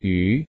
鱼。